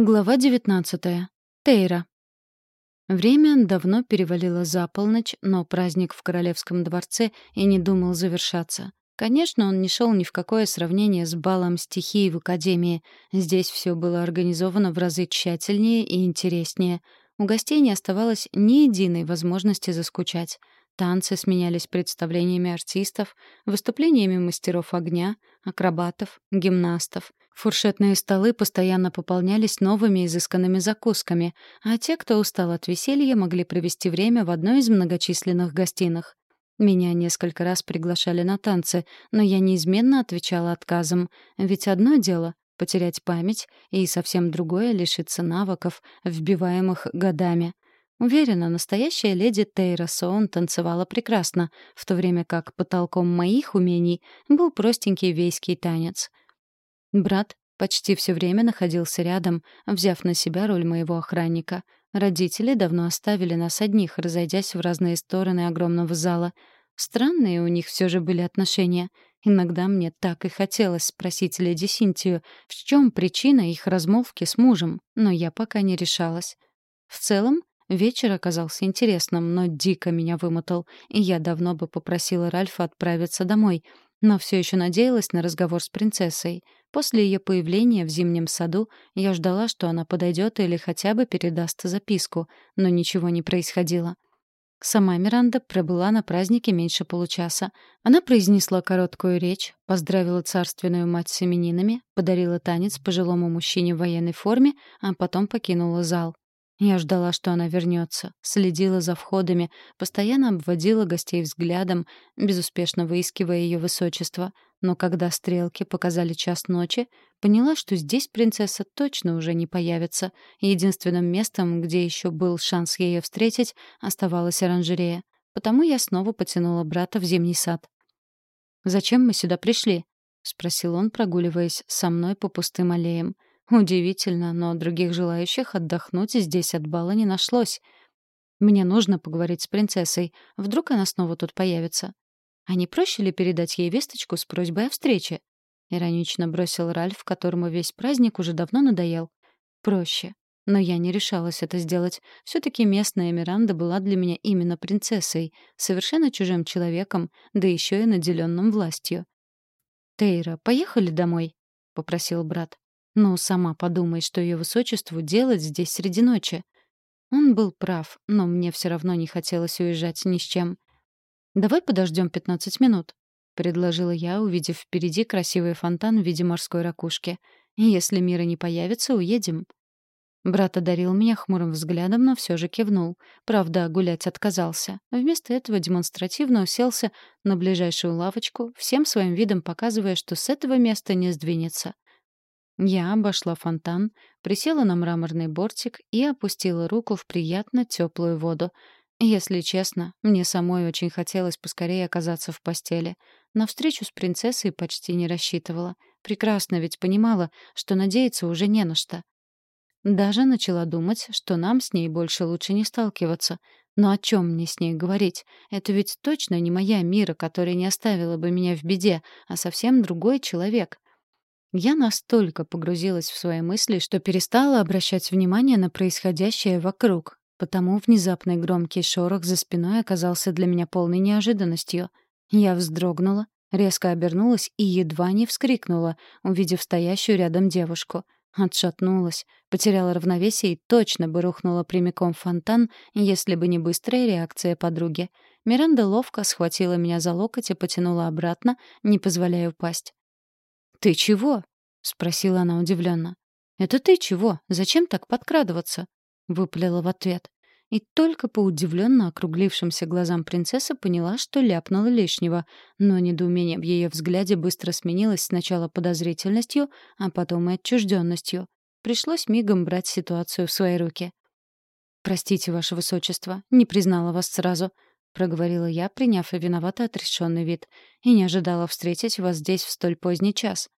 Глава 19. Тейра. Время давно перевалило за полночь, но праздник в королевском дворце и не думал завершаться. Конечно, он не шел ни в какое сравнение с балом стихии в академии. Здесь все было организовано в разы тщательнее и интереснее. У гостей не оставалось ни единой возможности заскучать. Танцы сменялись представлениями артистов, выступлениями мастеров огня, акробатов, гимнастов. Фуршетные столы постоянно пополнялись новыми изысканными закусками, а те, кто устал от веселья, могли провести время в одной из многочисленных гостиных. Меня несколько раз приглашали на танцы, но я неизменно отвечала отказом, ведь одно дело — потерять память, и совсем другое — лишиться навыков, вбиваемых годами — Уверена, настоящая леди Тейра Соун танцевала прекрасно, в то время как потолком моих умений был простенький вейский танец. Брат почти все время находился рядом, взяв на себя роль моего охранника. Родители давно оставили нас одних, разойдясь в разные стороны огромного зала. Странные у них все же были отношения. Иногда мне так и хотелось спросить леди Синтию, в чем причина их размолвки с мужем, но я пока не решалась. В целом, Вечер оказался интересным, но дико меня вымотал, и я давно бы попросила Ральфа отправиться домой, но все еще надеялась на разговор с принцессой. После ее появления в зимнем саду я ждала, что она подойдет или хотя бы передаст записку, но ничего не происходило. Сама Миранда пробыла на празднике меньше получаса. Она произнесла короткую речь, поздравила царственную мать с именинами, подарила танец пожилому мужчине в военной форме, а потом покинула зал. Я ждала, что она вернется, следила за входами, постоянно обводила гостей взглядом, безуспешно выискивая ее высочество. Но когда стрелки показали час ночи, поняла, что здесь принцесса точно уже не появится. Единственным местом, где еще был шанс ее встретить, оставалась оранжерея. Потому я снова потянула брата в зимний сад. «Зачем мы сюда пришли?» — спросил он, прогуливаясь со мной по пустым аллеям. Удивительно, но других желающих отдохнуть здесь от бала не нашлось. Мне нужно поговорить с принцессой. Вдруг она снова тут появится. А не проще ли передать ей весточку с просьбой о встрече? Иронично бросил Ральф, которому весь праздник уже давно надоел. Проще. Но я не решалась это сделать. Все-таки местная Миранда была для меня именно принцессой, совершенно чужим человеком, да еще и наделенным властью. «Тейра, поехали домой?» — попросил брат. Ну, сама подумай, что ее высочеству делать здесь среди ночи. Он был прав, но мне все равно не хотелось уезжать ни с чем. «Давай подождем 15 минут», — предложила я, увидев впереди красивый фонтан в виде морской ракушки. «Если Мира не появится, уедем». Брат одарил меня хмурым взглядом, но все же кивнул. Правда, гулять отказался. Вместо этого демонстративно уселся на ближайшую лавочку, всем своим видом показывая, что с этого места не сдвинется. Я обошла фонтан, присела на мраморный бортик и опустила руку в приятно теплую воду. Если честно, мне самой очень хотелось поскорее оказаться в постели. На встречу с принцессой почти не рассчитывала. Прекрасно ведь понимала, что надеяться уже не на что. Даже начала думать, что нам с ней больше лучше не сталкиваться. Но о чем мне с ней говорить? Это ведь точно не моя Мира, которая не оставила бы меня в беде, а совсем другой человек. Я настолько погрузилась в свои мысли, что перестала обращать внимание на происходящее вокруг. Потому внезапный громкий шорох за спиной оказался для меня полной неожиданностью. Я вздрогнула, резко обернулась и едва не вскрикнула, увидев стоящую рядом девушку. Отшатнулась, потеряла равновесие и точно бы рухнула прямиком в фонтан, если бы не быстрая реакция подруги. Миранда ловко схватила меня за локоть и потянула обратно, не позволяя упасть. «Ты чего?» — спросила она удивленно. «Это ты чего? Зачем так подкрадываться?» — выпалила в ответ. И только по удивленно округлившимся глазам принцессы поняла, что ляпнула лишнего, но недоумение в ее взгляде быстро сменилось сначала подозрительностью, а потом и отчужденностью. Пришлось мигом брать ситуацию в свои руки. «Простите, ваше высочество, не признала вас сразу», — проговорила я, приняв виновато отрешенный вид, «и не ожидала встретить вас здесь в столь поздний час».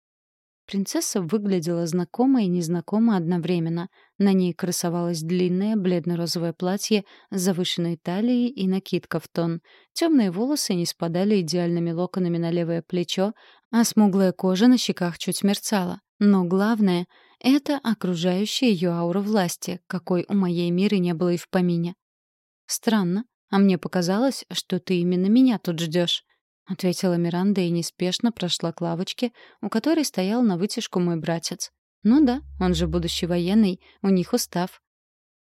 Принцесса выглядела знакомо и незнакомо одновременно. На ней красовалось длинное бледно-розовое платье с завышенной талией и накидка в тон. Темные волосы не спадали идеальными локонами на левое плечо, а смуглая кожа на щеках чуть мерцала. Но главное, Это окружающая ее аура власти, какой у моей миры не было и в помине. «Странно, а мне показалось, что ты именно меня тут ждешь», — ответила Миранда и неспешно прошла к лавочке, у которой стоял на вытяжку мой братец. «Ну да, он же будущий военный, у них устав».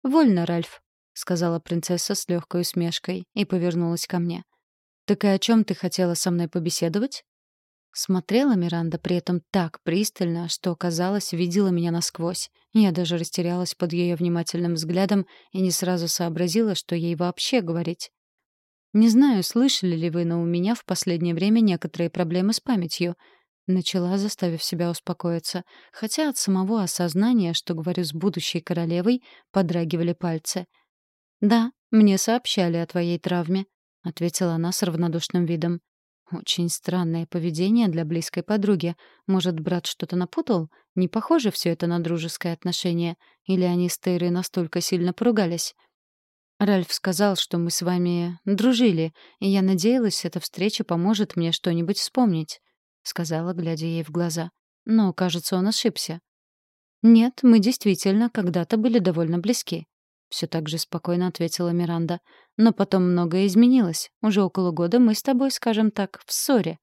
«Вольно, Ральф», — сказала принцесса с легкой усмешкой и повернулась ко мне. «Так и о чем ты хотела со мной побеседовать?» Смотрела Миранда при этом так пристально, что, казалось, видела меня насквозь. Я даже растерялась под ее внимательным взглядом и не сразу сообразила, что ей вообще говорить. «Не знаю, слышали ли вы, но у меня в последнее время некоторые проблемы с памятью», Начала, заставив себя успокоиться, хотя от самого осознания, что говорю с будущей королевой, подрагивали пальцы. «Да, мне сообщали о твоей травме», — ответила она с равнодушным видом. Очень странное поведение для близкой подруги. Может, брат что-то напутал? Не похоже все это на дружеское отношение. Или они с Тейрой настолько сильно поругались? Ральф сказал, что мы с вами дружили, и я надеялась, эта встреча поможет мне что-нибудь вспомнить, — сказала, глядя ей в глаза. Но, кажется, он ошибся. Нет, мы действительно когда-то были довольно близки. Все так же спокойно ответила Миранда. Но потом многое изменилось. Уже около года мы с тобой, скажем так, в ссоре.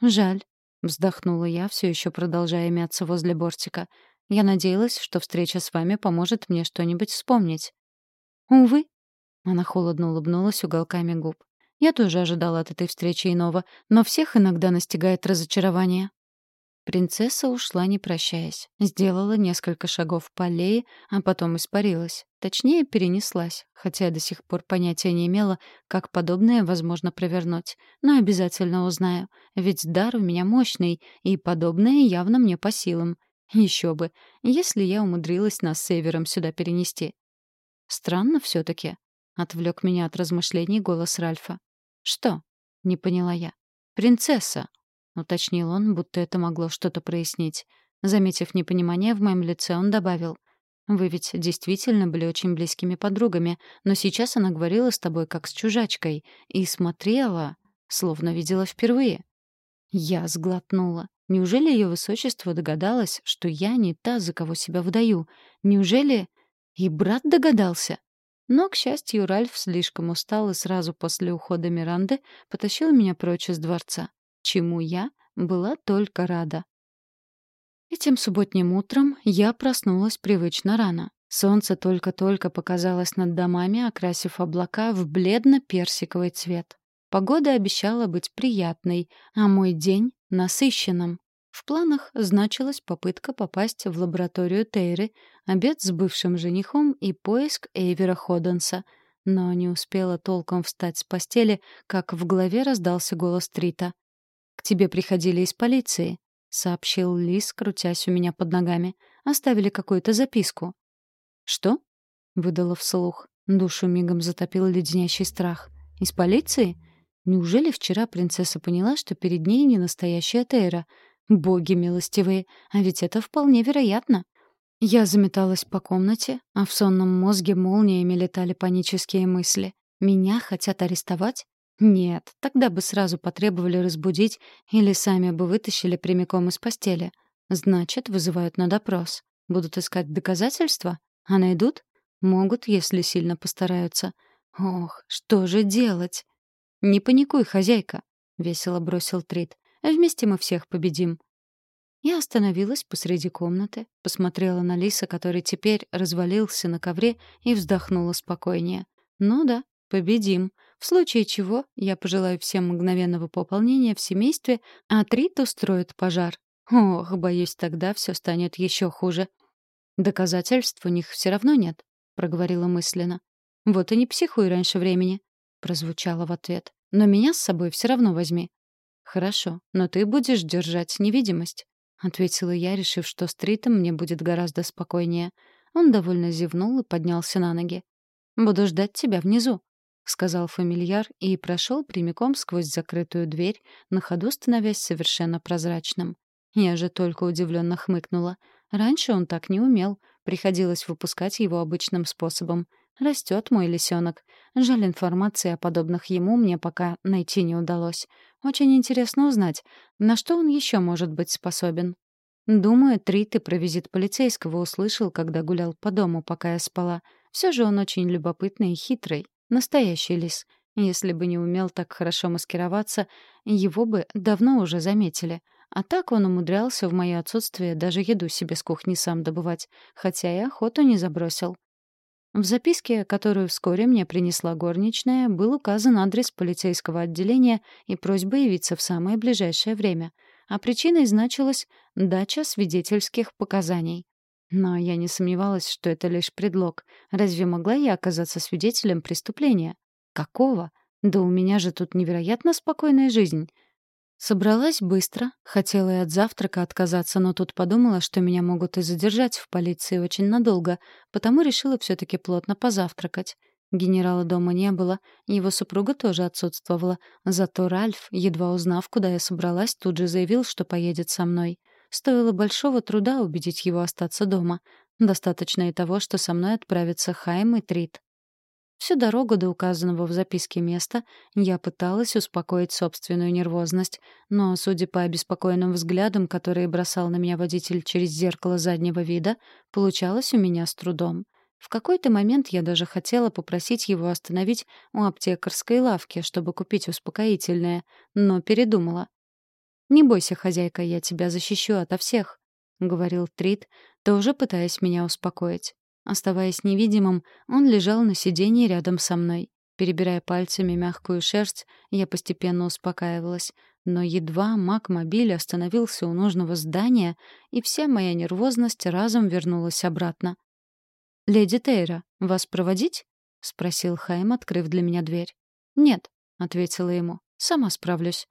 Жаль, вздохнула я, все еще продолжая мяться возле бортика. Я надеялась, что встреча с вами поможет мне что-нибудь вспомнить. Увы, она холодно улыбнулась уголками губ. Я тоже ожидала от этой встречи иного, но всех иногда настигает разочарование. Принцесса ушла, не прощаясь. Сделала несколько шагов по аллее, а потом испарилась. Точнее, перенеслась, хотя до сих пор понятия не имела, как подобное возможно провернуть. Но обязательно узнаю, ведь дар у меня мощный, и подобное явно мне по силам. Еще бы, если я умудрилась нас с Севером сюда перенести. Странно все таки отвлек меня от размышлений голос Ральфа. «Что?» — не поняла я. «Принцесса», уточнил он, будто это могло что-то прояснить. Заметив непонимание в моем лице, он добавил: «Вы ведь действительно были очень близкими подругами, но сейчас она говорила с тобой как с чужачкой и смотрела, словно видела впервые». Я сглотнула. Неужели ее высочество догадалось, что я не та, за кого себя выдаю? Неужели и брат догадался? Но, к счастью, Ральф слишком устал и сразу после ухода Миранды потащил меня прочь из дворца чему я была только рада. Этим субботним утром я проснулась привычно рано. Солнце только-только показалось над домами, окрасив облака в бледно-персиковый цвет. Погода обещала быть приятной, а мой день — насыщенным. В планах значилась попытка попасть в лабораторию Тейры, обед с бывшим женихом и поиск Эйвера Ходенса. Но не успела толком встать с постели, как в голове раздался голос Трита. «К тебе приходили из полиции», — сообщил Лис, крутясь у меня под ногами. «Оставили какую-то записку». «Что?» — выдала вслух. Душу мигом затопил леденящий страх. «Из полиции? Неужели вчера принцесса поняла, что перед ней не настоящая Тейра? Боги милостивые, а ведь это вполне вероятно». Я заметалась по комнате, а в сонном мозге молниями летали панические мысли. «Меня хотят арестовать? Нет, тогда бы сразу потребовали разбудить или сами бы вытащили прямиком из постели. Значит, вызывают на допрос. Будут искать доказательства? А найдут? Могут, если сильно постараются. Ох, что же делать? Не паникуй, хозяйка, весело бросил Трид. Вместе мы всех победим. Я остановилась посреди комнаты, посмотрела на Лиса, который теперь развалился на ковре, и вздохнула спокойнее. Ну да, победим. В случае чего я пожелаю всем мгновенного пополнения в семействе, а Трит устроит пожар. Ох, боюсь, тогда все станет еще хуже. Доказательств у них все равно нет, проговорила мысленно. Вот и не психуй раньше времени, прозвучало в ответ. Но меня с собой все равно возьми. Хорошо, но ты будешь держать невидимость, ответила я, решив, что с Тритом мне будет гораздо спокойнее. Он довольно зевнул и поднялся на ноги. Буду ждать тебя внизу, — сказал фамильяр и прошел прямиком сквозь закрытую дверь, на ходу становясь совершенно прозрачным. Я же только удивленно хмыкнула. Раньше он так не умел, приходилось выпускать его обычным способом. Растет мой лисенок. Жаль, информации о подобных ему мне пока найти не удалось. Очень интересно узнать, на что он еще может быть способен. Думаю, Трит и про визит полицейского услышал, когда гулял по дому, пока я спала. Все же он очень любопытный и хитрый. Настоящий лис. Если бы не умел так хорошо маскироваться, его бы давно уже заметили. А так он умудрялся в мое отсутствие даже еду себе с кухни сам добывать, хотя и охоту не забросил. В записке, которую вскоре мне принесла горничная, был указан адрес полицейского отделения и просьба явиться в самое ближайшее время. А причиной значилась дача свидетельских показаний. Но я не сомневалась, что это лишь предлог. Разве могла я оказаться свидетелем преступления? Какого? Да у меня же тут невероятно спокойная жизнь. Собралась быстро, хотела и от завтрака отказаться, но тут подумала, что меня могут и задержать в полиции очень надолго, потому решила все таки плотно позавтракать. Генерала дома не было, его супруга тоже отсутствовала, зато Ральф, едва узнав, куда я собралась, тут же заявил, что поедет со мной. Стоило большого труда убедить его остаться дома. Достаточно и того, что со мной отправятся Хайм и Трит. Всю дорогу до указанного в записке места я пыталась успокоить собственную нервозность, но, судя по обеспокоенным взглядам, которые бросал на меня водитель через зеркало заднего вида, получалось у меня с трудом. В какой-то момент я даже хотела попросить его остановить у аптекарской лавки, чтобы купить успокоительное, но передумала. «Не бойся, хозяйка, я тебя защищу ото всех», — говорил Трит, тоже пытаясь меня успокоить. Оставаясь невидимым, он лежал на сиденье рядом со мной. Перебирая пальцами мягкую шерсть, я постепенно успокаивалась. Но едва маг-мобиль остановился у нужного здания, и вся моя нервозность разом вернулась обратно. «Леди Тейра, вас проводить?» — спросил Хайм, открыв для меня дверь. «Нет», — ответила ему, — «сама справлюсь».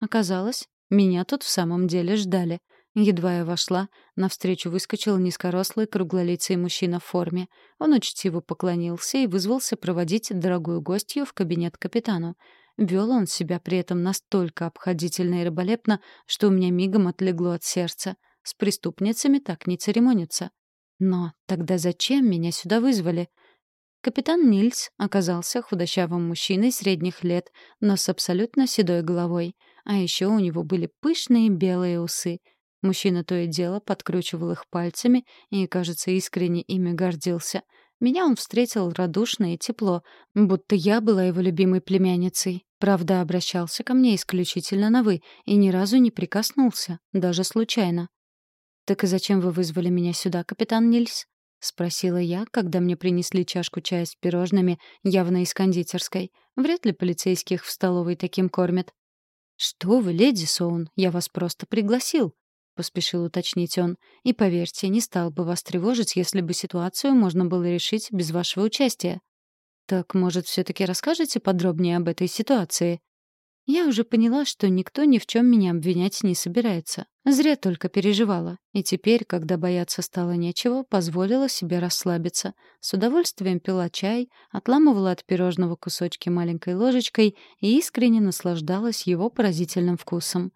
Оказалось, меня тут в самом деле ждали — Едва я вошла, навстречу выскочил низкорослый круглолицый мужчина в форме. Он учтиво поклонился и вызвался проводить дорогую гостью в кабинет капитану. Вел он себя при этом настолько обходительно и рыболепно, что у меня мигом отлегло от сердца. С преступницами так не церемонятся. Но тогда зачем меня сюда вызвали? Капитан Нильс оказался худощавым мужчиной средних лет, но с абсолютно седой головой. А еще у него были пышные белые усы — Мужчина то и дело подкручивал их пальцами и, кажется, искренне ими гордился. Меня он встретил радушно и тепло, будто я была его любимой племянницей. Правда, обращался ко мне исключительно на «вы» и ни разу не прикоснулся, даже случайно. «Так и зачем вы вызвали меня сюда, капитан Нильс?» — спросила я, когда мне принесли чашку чая с пирожными, явно из кондитерской. Вряд ли полицейских в столовой таким кормят. «Что вы, леди Соун, я вас просто пригласил», поспешил уточнить он. «И поверьте, не стал бы вас тревожить, если бы ситуацию можно было решить без вашего участия». «Так, может, все-таки расскажете подробнее об этой ситуации?» Я уже поняла, что никто ни в чем меня обвинять не собирается. Зря только переживала. И теперь, когда бояться стало нечего, позволила себе расслабиться. С удовольствием пила чай, отламывала от пирожного кусочки маленькой ложечкой и искренне наслаждалась его поразительным вкусом.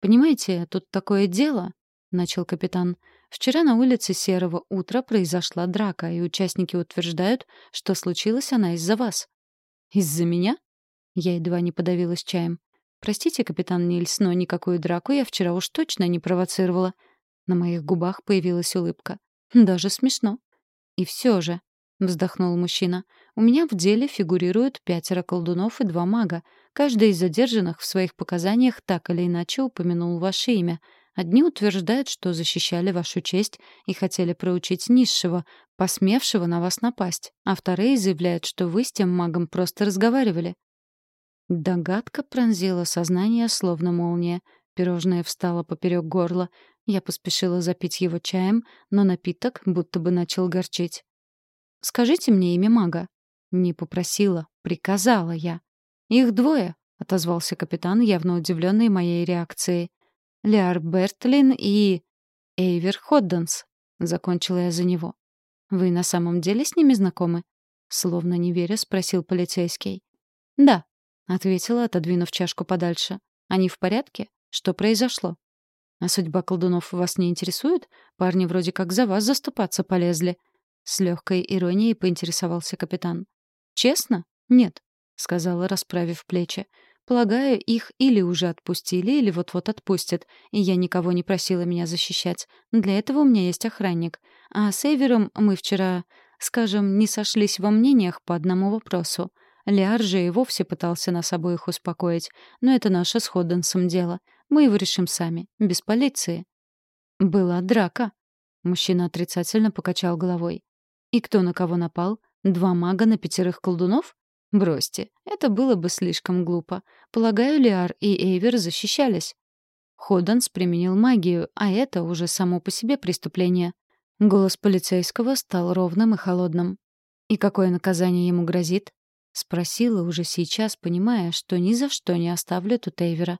«Понимаете, тут такое дело», — начал капитан. «Вчера на улице Серого утра произошла драка, и участники утверждают, что случилась она из-за вас». «Из-за меня?» Я едва не подавилась чаем. «Простите, капитан Нильс, но никакую драку я вчера уж точно не провоцировала». На моих губах появилась улыбка. «Даже смешно». «И все же», — вздохнул мужчина, — «у меня в деле фигурируют пятеро колдунов и два мага. Каждый из задержанных в своих показаниях так или иначе упомянул ваше имя. Одни утверждают, что защищали вашу честь и хотели проучить низшего, посмевшего на вас напасть, а вторые заявляют, что вы с тем магом просто разговаривали. Догадка пронзила сознание, словно молния. Пирожное встало поперек горла. Я поспешила запить его чаем, но напиток будто бы начал горчить. «Скажите мне имя мага». Не попросила, приказала я. «Их двое», — отозвался капитан, явно удивленный моей реакцией. «Лиар Бертлин и... Эйвер Ходденс», — закончила я за него. «Вы на самом деле с ними знакомы?» Словно не веря, спросил полицейский. «Да», — ответила, отодвинув чашку подальше. «Они в порядке? Что произошло?» «А судьба колдунов вас не интересует? Парни вроде как за вас заступаться полезли». С легкой иронией поинтересовался капитан. «Честно? Нет. — сказала, расправив плечи. Полагаю, их или уже отпустили, или вот-вот отпустят, и я никого не просила меня защищать. Для этого у меня есть охранник. А с Эйвером мы вчера, скажем, не сошлись во мнениях по одному вопросу. Лиар же и вовсе пытался нас обоих успокоить, но это наше с Ходденсом дело. Мы его решим сами, без полиции. Была драка. Мужчина отрицательно покачал головой. И кто на кого напал? Два мага на пятерых колдунов? Бросьте, это было бы слишком глупо. Полагаю, Лиар и Эйвер защищались. Ходданс применил магию, а это уже само по себе преступление. Голос полицейского стал ровным и холодным. «И какое наказание ему грозит?» — спросила уже сейчас, понимая, что ни за что не оставлю тут Эйвера.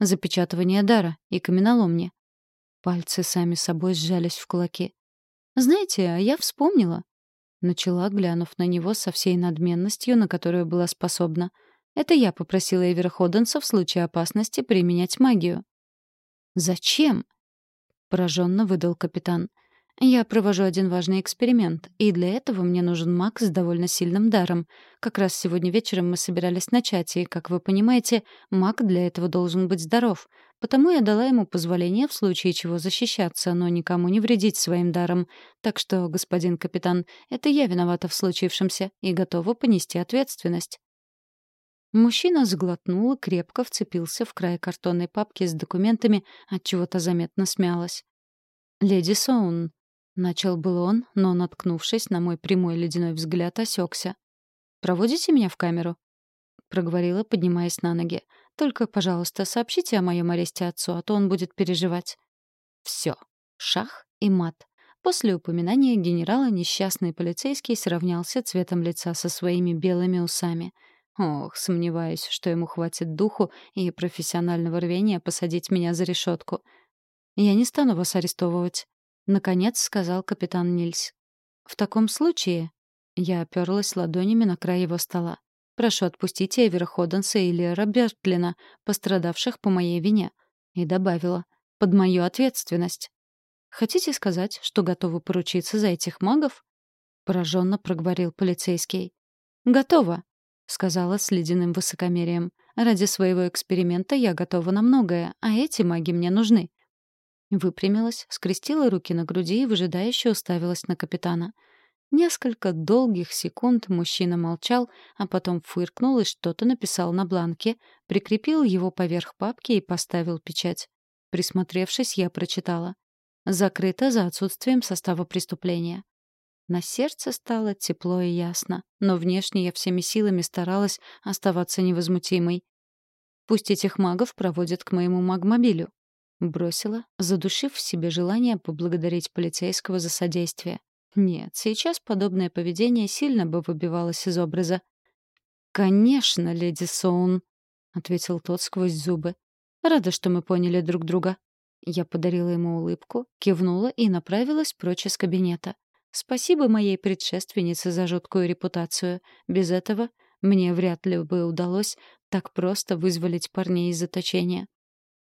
«Запечатывание дара и каменоломни». Пальцы сами собой сжались в кулаки. «Знаете, а я вспомнила. Начала, глянув на него со всей надменностью, на которую была способна. Это я попросила Эвера Ходденса в случае опасности применять магию. «Зачем?» — пораженно выдал капитан. Я провожу один важный эксперимент, и для этого мне нужен маг с довольно сильным даром. Как раз сегодня вечером мы собирались начать, и, как вы понимаете, маг для этого должен быть здоров. Потому я дала ему позволение в случае чего защищаться, но никому не вредить своим даром. Так что, господин капитан, это я виновата в случившемся и готова понести ответственность. Мужчина сглотнул и крепко вцепился в край картонной папки с документами, от чего то заметно смялась. «Леди Соун», Начал был он, но, наткнувшись на мой прямой ледяной взгляд, осекся. «Проводите меня в камеру?» — проговорила, поднимаясь на ноги. «Только, пожалуйста, сообщите о моем аресте отцу, а то он будет переживать». Все. Шах и мат. После упоминания генерала несчастный полицейский сравнялся цветом лица со своими белыми усами. Ох, сомневаюсь, что ему хватит духу и профессионального рвения посадить меня за решетку. Я не стану вас арестовывать. Наконец сказал капитан Нильс. «В таком случае...» Я оперлась ладонями на край его стола. «Прошу отпустить Эвера Ходденса и Лера пострадавших по моей вине». И добавила. «Под мою ответственность». «Хотите сказать, что готовы поручиться за этих магов?» Пораженно проговорил полицейский. «Готово», — сказала с ледяным высокомерием. «Ради своего эксперимента я готова на многое, а эти маги мне нужны. Выпрямилась, скрестила руки на груди и выжидающе уставилась на капитана. Несколько долгих секунд мужчина молчал, а потом фыркнул и что-то написал на бланке, прикрепил его поверх папки и поставил печать. Присмотревшись, я прочитала. «Закрыто за отсутствием состава преступления». На сердце стало тепло и ясно, но внешне я всеми силами старалась оставаться невозмутимой. Пусть этих магов проводят к моему магмобилю. Бросила, задушив в себе желание поблагодарить полицейского за содействие. Нет, сейчас подобное поведение сильно бы выбивалось из образа. «Конечно, леди Соун», — ответил тот сквозь зубы. «Рада, что мы поняли друг друга». Я подарила ему улыбку, кивнула и направилась прочь из кабинета. Спасибо моей предшественнице за жуткую репутацию. Без этого мне вряд ли бы удалось так просто вызволить парней из заточения.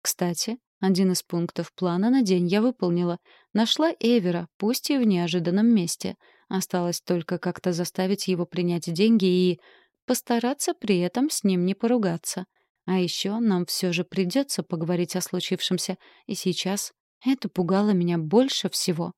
Кстати, один из пунктов плана на день я выполнила. Нашла Эвера, пусть и в неожиданном месте. Осталось только как-то заставить его принять деньги и постараться при этом с ним не поругаться. А еще нам все же придется поговорить о случившемся, и сейчас это пугало меня больше всего.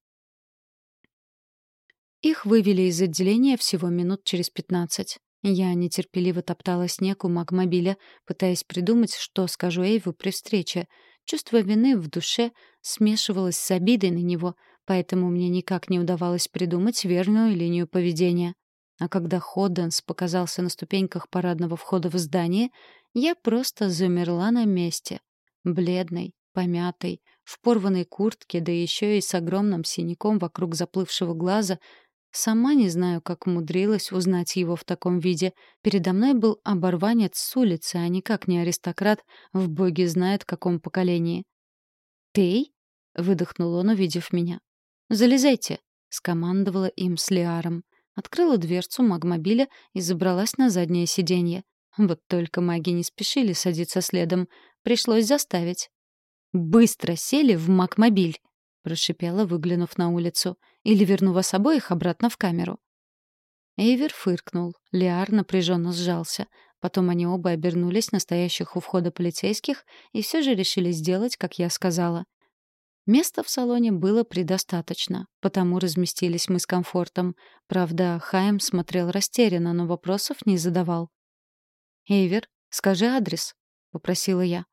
Их вывели из отделения всего минут через пятнадцать. Я нетерпеливо топтала снег у магмобиля, пытаясь придумать, что скажу Эйву при встрече — Чувство вины в душе смешивалось с обидой на него, поэтому мне никак не удавалось придумать верную линию поведения. А когда Ходденс показался на ступеньках парадного входа в здание, я просто замерла на месте. Бледный, помятый, в порванной куртке, да еще и с огромным синяком вокруг заплывшего глаза, Сама не знаю, как умудрилась узнать его в таком виде. Передо мной был оборванец с улицы, а никак не аристократ, в боги знает каком поколении. «Ты?» — выдохнул он, увидев меня. «Залезайте», — скомандовала им с Лиаром. Открыла дверцу магмобиля и забралась на заднее сиденье. Вот только маги не спешили садиться следом. Пришлось заставить. «Быстро сели в магмобиль!» — прошипела, выглянув на улицу. «Или верну вас обоих обратно в камеру». Эйвер фыркнул. Лиар напряженно сжался. Потом они оба обернулись настоящих у входа полицейских и все же решили сделать, как я сказала. Места в салоне было предостаточно, потому разместились мы с комфортом. Правда, Хайм смотрел растерянно, но вопросов не задавал. «Эйвер, скажи адрес», — попросила я.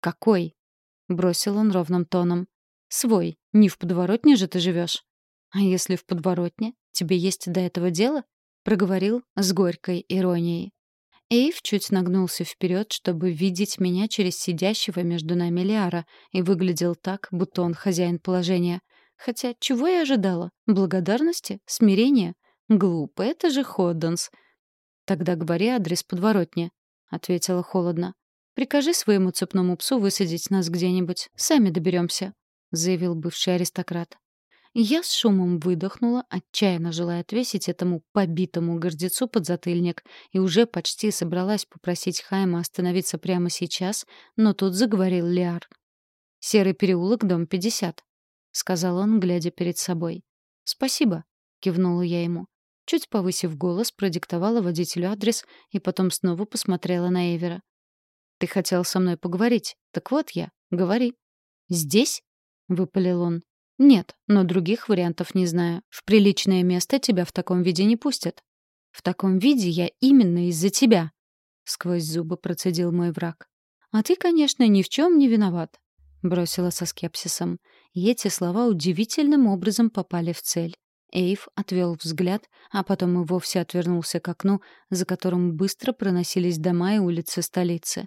«Какой?» — бросил он ровным тоном. «Свой. Не в подворотне же ты живешь». «А если в подворотне? Тебе есть до этого дело?» — проговорил с горькой иронией. Эйв чуть нагнулся вперед, чтобы видеть меня через сидящего между нами Лиара, и выглядел так, будто он хозяин положения. Хотя чего я ожидала? Благодарности? Смирения? Глупо, это же Ходденс. «Тогда говори адрес подворотни», — ответила холодно. «Прикажи своему цепному псу высадить нас где-нибудь. Сами доберемся», — заявил бывший аристократ. Я с шумом выдохнула, отчаянно желая отвесить этому побитому гордецу подзатыльник, и уже почти собралась попросить Хайма остановиться прямо сейчас, но тут заговорил Лиар. «Серый переулок, дом 50», — сказал он, глядя перед собой. «Спасибо», — кивнула я ему. Чуть повысив голос, продиктовала водителю адрес и потом снова посмотрела на Эвера. «Ты хотел со мной поговорить. Так вот я. Говори». «Здесь?» — выпалил он. «Нет, но других вариантов не знаю. В приличное место тебя в таком виде не пустят». «В таком виде я именно из-за тебя», — сквозь зубы процедил мой враг. «А ты, конечно, ни в чем не виноват», — бросила со скепсисом. И эти слова удивительным образом попали в цель. Эйв отвел взгляд, а потом и вовсе отвернулся к окну, за которым быстро проносились дома и улицы столицы.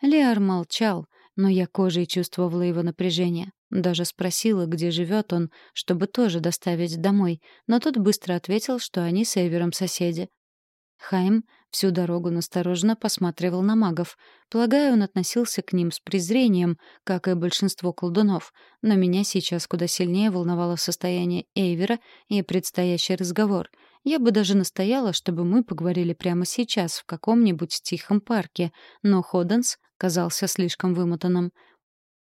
Леар молчал, но я кожей чувствовала его напряжение. Даже спросила, где живет он, чтобы тоже доставить домой, но тот быстро ответил, что они с Эвером соседи. Хайм всю дорогу настороженно посматривал на магов. Полагаю, он относился к ним с презрением, как и большинство колдунов, но меня сейчас куда сильнее волновало состояние Эйвера и предстоящий разговор. Я бы даже настояла, чтобы мы поговорили прямо сейчас в каком-нибудь тихом парке, но Ходенс казался слишком вымотанным —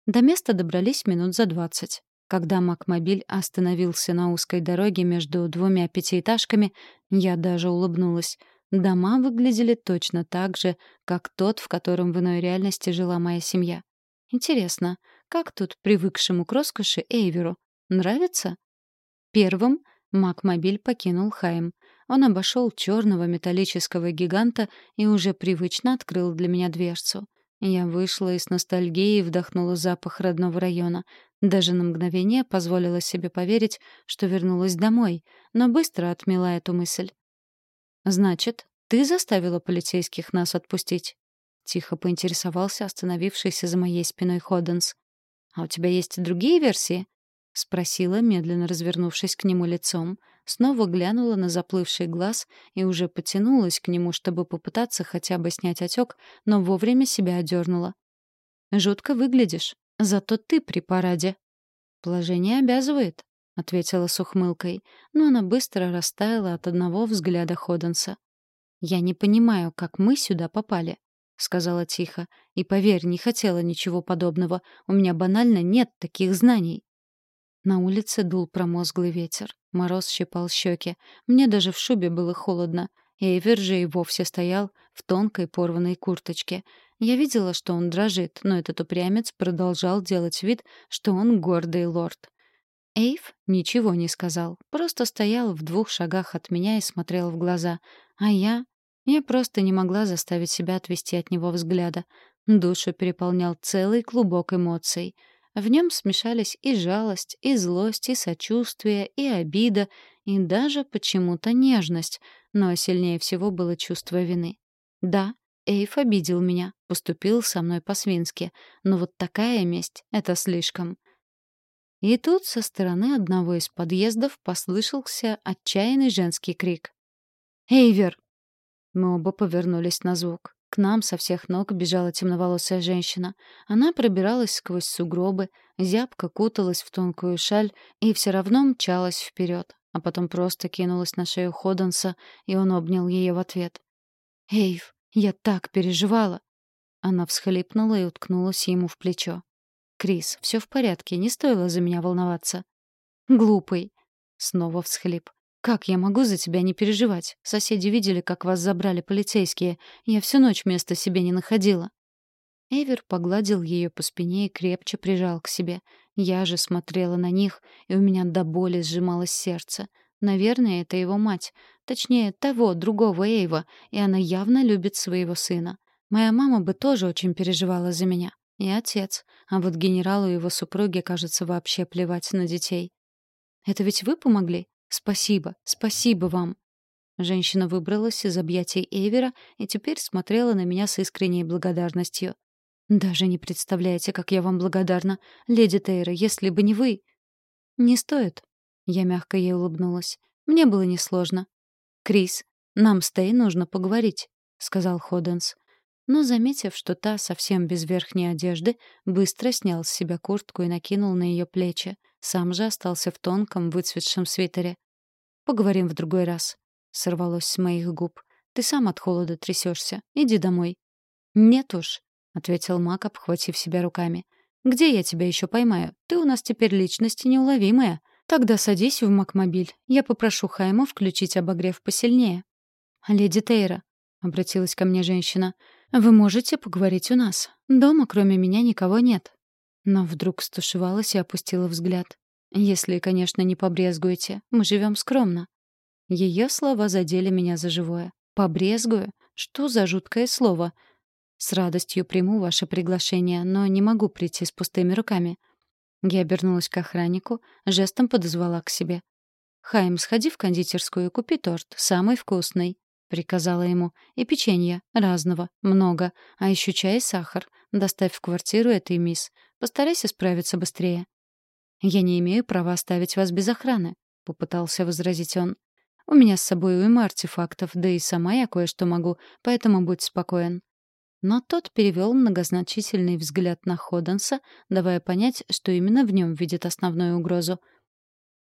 до места добрались минут за двадцать. Когда Макмобиль остановился на узкой дороге между двумя пятиэтажками, я даже улыбнулась. Дома выглядели точно так же, как тот, в котором в иной реальности жила моя семья. Интересно, как тут привыкшему к роскоши Эйверу? Нравится? Первым Макмобиль покинул Хайм. Он обошел черного металлического гиганта и уже привычно открыл для меня дверцу. Я вышла и с ностальгией вдохнула запах родного района. Даже на мгновение позволила себе поверить, что вернулась домой, но быстро отмела эту мысль. «Значит, ты заставила полицейских нас отпустить?» Тихо поинтересовался остановившийся за моей спиной Ходенс. «А у тебя есть другие версии?» — спросила, медленно развернувшись к нему лицом, снова глянула на заплывший глаз и уже потянулась к нему, чтобы попытаться хотя бы снять отек, но вовремя себя одернула. «Жутко выглядишь. Зато ты при параде». «Положение обязывает», — ответила с ухмылкой, но она быстро растаяла от одного взгляда Ходенса. «Я не понимаю, как мы сюда попали», — сказала тихо. «И поверь, не хотела ничего подобного. У меня банально нет таких знаний». На улице дул промозглый ветер. Мороз щипал щеки. Мне даже в шубе было холодно. Эйвер же и вовсе стоял в тонкой порванной курточке. Я видела, что он дрожит, но этот упрямец продолжал делать вид, что он гордый лорд. Эйв ничего не сказал, просто стоял в двух шагах от меня и смотрел в глаза. А я... Я просто не могла заставить себя отвести от него взгляда. Душу переполнял целый клубок эмоций — в нем смешались и жалость, и злость, и сочувствие, и обида, и даже почему-то нежность, но сильнее всего было чувство вины. Да, Эйф обидел меня, поступил со мной по-свински, но вот такая месть — это слишком. И тут со стороны одного из подъездов послышался отчаянный женский крик. «Эйвер!» Мы оба повернулись на звук. К нам со всех ног бежала темноволосая женщина. Она пробиралась сквозь сугробы, зябко куталась в тонкую шаль и все равно мчалась вперед, а потом просто кинулась на шею Ходенса, и он обнял ее в ответ. «Эйв, я так переживала!» Она всхлипнула и уткнулась ему в плечо. «Крис, все в порядке, не стоило за меня волноваться». «Глупый!» — снова всхлип. «Как я могу за тебя не переживать? Соседи видели, как вас забрали полицейские. Я всю ночь места себе не находила». Эвер погладил ее по спине и крепче прижал к себе. Я же смотрела на них, и у меня до боли сжималось сердце. Наверное, это его мать. Точнее, того, другого Эйва, и она явно любит своего сына. Моя мама бы тоже очень переживала за меня. И отец. А вот генералу и его супруге, кажется, вообще плевать на детей. «Это ведь вы помогли? Спасибо, спасибо вам!» Женщина выбралась из объятий Эйвера и теперь смотрела на меня с искренней благодарностью. «Даже не представляете, как я вам благодарна. Леди Тейра, если бы не вы...» «Не стоит». Я мягко ей улыбнулась. «Мне было несложно». «Крис, нам с Тей нужно поговорить», — сказал Ходенс. Но, заметив, что та совсем без верхней одежды, быстро снял с себя куртку и накинул на ее плечи. Сам же остался в тонком, выцветшем свитере. «Поговорим в другой раз», — сорвалось с моих губ. «Ты сам от холода трясешься. Иди домой». «Нет уж», — ответил Мак, обхватив себя руками. «Где я тебя еще поймаю? Ты у нас теперь личность неуловимая. Тогда садись в Макмобиль. Я попрошу Хайма включить обогрев посильнее». «Леди Тейра», — обратилась ко мне женщина, — «вы можете поговорить у нас. Дома кроме меня никого нет». Но вдруг стушевалась и опустила взгляд. «Если, конечно, не побрезгуете. Мы живем скромно». Ее слова задели меня за живое. «Побрезгую? Что за жуткое слово?» С радостью приму ваше приглашение, но не могу прийти с пустыми руками. Я обернулась к охраннику, жестом подозвала к себе. «Хайм, сходи в кондитерскую и купи торт, самый вкусный», — приказала ему. «И печенье, разного, много, а еще чай и сахар. Доставь в квартиру этой мисс. Постарайся справиться быстрее». «Я не имею права оставить вас без охраны», — попытался возразить он. «У меня с собой уйма артефактов, да и сама я кое-что могу, поэтому будь спокоен. Но тот перевел многозначительный взгляд на Ходенса, давая понять, что именно в нем видит основную угрозу.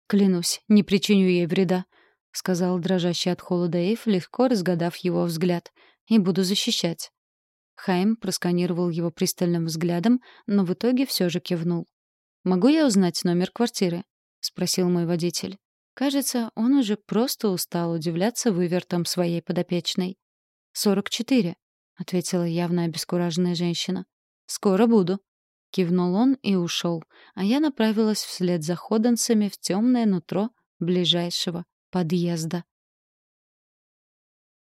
«Клянусь, не причиню ей вреда», — сказал дрожащий от холода Эйв, легко разгадав его взгляд. «И буду защищать». Хайм просканировал его пристальным взглядом, но в итоге все же кивнул. «Могу я узнать номер квартиры?» — спросил мой водитель. Кажется, он уже просто устал удивляться вывертом своей подопечной. «Сорок четыре», — ответила явно обескураженная женщина. «Скоро буду», — кивнул он и ушел, а я направилась вслед за ходанцами в темное нутро ближайшего подъезда.